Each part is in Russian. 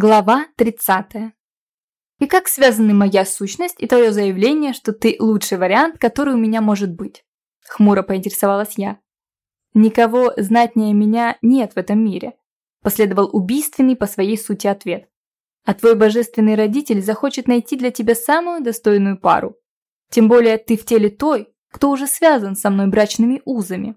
Глава 30. И как связаны моя сущность и твое заявление, что ты лучший вариант, который у меня может быть? Хмуро поинтересовалась я. Никого знатнее меня нет в этом мире. Последовал убийственный по своей сути ответ. А твой божественный родитель захочет найти для тебя самую достойную пару. Тем более ты в теле той, кто уже связан со мной брачными узами.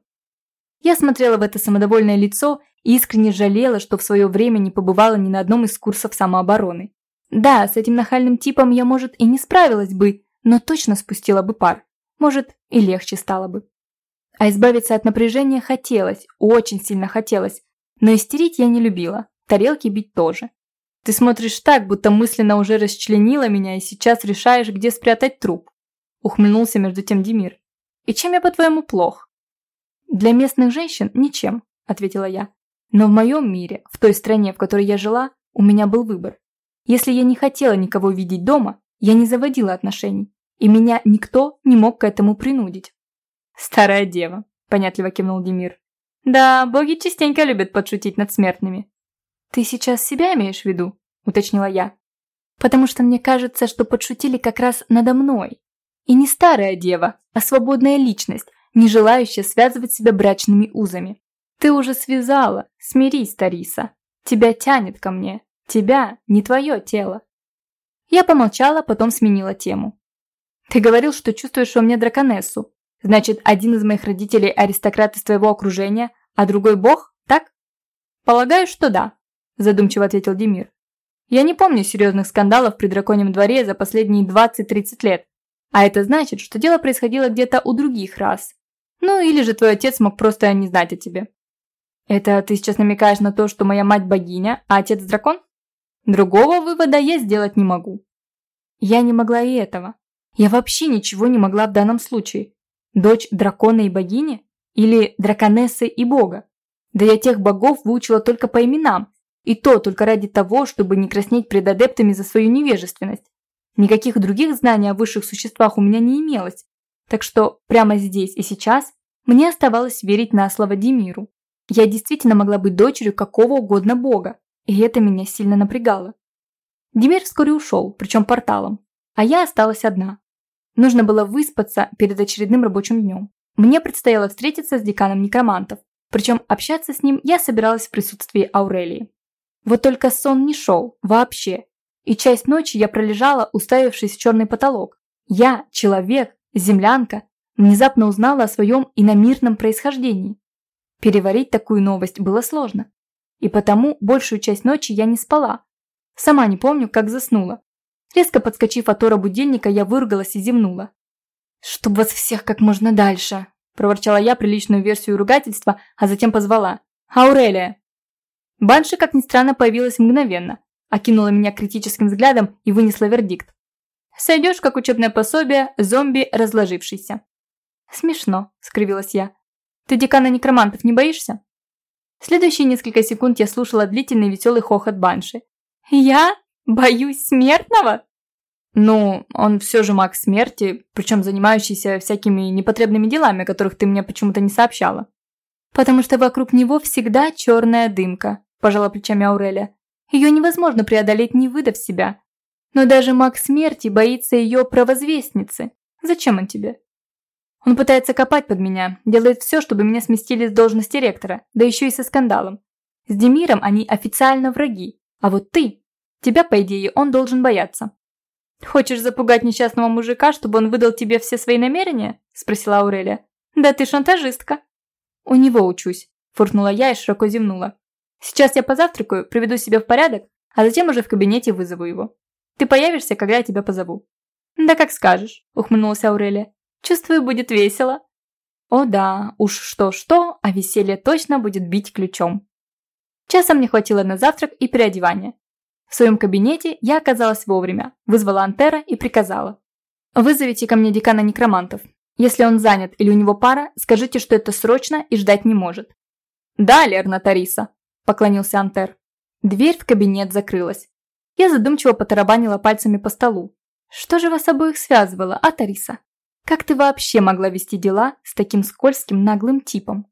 Я смотрела в это самодовольное лицо искренне жалела, что в свое время не побывала ни на одном из курсов самообороны. Да, с этим нахальным типом я, может, и не справилась бы, но точно спустила бы пар. Может, и легче стало бы. А избавиться от напряжения хотелось, очень сильно хотелось. Но истерить я не любила, тарелки бить тоже. Ты смотришь так, будто мысленно уже расчленила меня и сейчас решаешь, где спрятать труп. Ухмыльнулся между тем Демир. И чем я, по-твоему, плох? Для местных женщин ничем, ответила я. Но в моем мире, в той стране, в которой я жила, у меня был выбор. Если я не хотела никого видеть дома, я не заводила отношений, и меня никто не мог к этому принудить. «Старая дева», – понятливо кивнул Демир. «Да, боги частенько любят подшутить над смертными». «Ты сейчас себя имеешь в виду?» – уточнила я. «Потому что мне кажется, что подшутили как раз надо мной. И не старая дева, а свободная личность, не желающая связывать себя брачными узами. Ты уже связала, смирись, Тариса. Тебя тянет ко мне. Тебя, не твое тело. Я помолчала, потом сменила тему. Ты говорил, что чувствуешь во мне драконессу. Значит, один из моих родителей аристократ из твоего окружения, а другой бог, так? Полагаю, что да, задумчиво ответил Демир. Я не помню серьезных скандалов при драконьем дворе за последние 20-30 лет. А это значит, что дело происходило где-то у других рас. Ну или же твой отец мог просто не знать о тебе. Это ты сейчас намекаешь на то, что моя мать богиня, а отец дракон? Другого вывода я сделать не могу. Я не могла и этого. Я вообще ничего не могла в данном случае. Дочь дракона и богини? Или драконессы и бога? Да я тех богов выучила только по именам. И то только ради того, чтобы не краснеть пред адептами за свою невежественность. Никаких других знаний о высших существах у меня не имелось. Так что прямо здесь и сейчас мне оставалось верить на слово Демиру. Я действительно могла быть дочерью какого угодно бога, и это меня сильно напрягало. Демир вскоре ушел, причем порталом, а я осталась одна. Нужно было выспаться перед очередным рабочим днем. Мне предстояло встретиться с деканом некромантов, причем общаться с ним я собиралась в присутствии Аурелии. Вот только сон не шел, вообще. И часть ночи я пролежала, уставившись в черный потолок. Я, человек, землянка, внезапно узнала о своем иномирном происхождении. Переварить такую новость было сложно. И потому большую часть ночи я не спала. Сама не помню, как заснула. Резко подскочив от ора будильника, я выругалась и зевнула. «Чтоб вас всех как можно дальше!» – проворчала я приличную версию ругательства, а затем позвала. «Аурелия!» Банши, как ни странно, появилась мгновенно, окинула меня критическим взглядом и вынесла вердикт. «Сойдешь, как учебное пособие, зомби разложившийся». «Смешно», – скривилась я. Ты декана некромантов не боишься?» Следующие несколько секунд я слушала длительный веселый хохот Банши. «Я? Боюсь смертного?» «Ну, он все же маг смерти, причем занимающийся всякими непотребными делами, о которых ты мне почему-то не сообщала». «Потому что вокруг него всегда черная дымка», – пожала плечами Аурелия. «Ее невозможно преодолеть, не выдав себя. Но даже маг смерти боится ее провозвестницы. Зачем он тебе?» Он пытается копать под меня, делает все, чтобы меня сместили с должности ректора, да еще и со скандалом. С Демиром они официально враги, а вот ты, тебя, по идее, он должен бояться. «Хочешь запугать несчастного мужика, чтобы он выдал тебе все свои намерения?» – спросила Аурелия. «Да ты шантажистка». «У него учусь», – фыркнула я и широко зевнула. «Сейчас я позавтракаю, приведу себя в порядок, а затем уже в кабинете вызову его. Ты появишься, когда я тебя позову». «Да как скажешь», – ухмыльнулась Аурелия. Чувствую, будет весело. О да, уж что-что, а веселье точно будет бить ключом. Часа мне хватило на завтрак и переодевание. В своем кабинете я оказалась вовремя, вызвала Антера и приказала. «Вызовите ко мне декана некромантов. Если он занят или у него пара, скажите, что это срочно и ждать не может». «Да, Лерна Тариса», – поклонился Антер. Дверь в кабинет закрылась. Я задумчиво потарабанила пальцами по столу. Что же вас обоих связывало, а, Тариса? Как ты вообще могла вести дела с таким скользким наглым типом?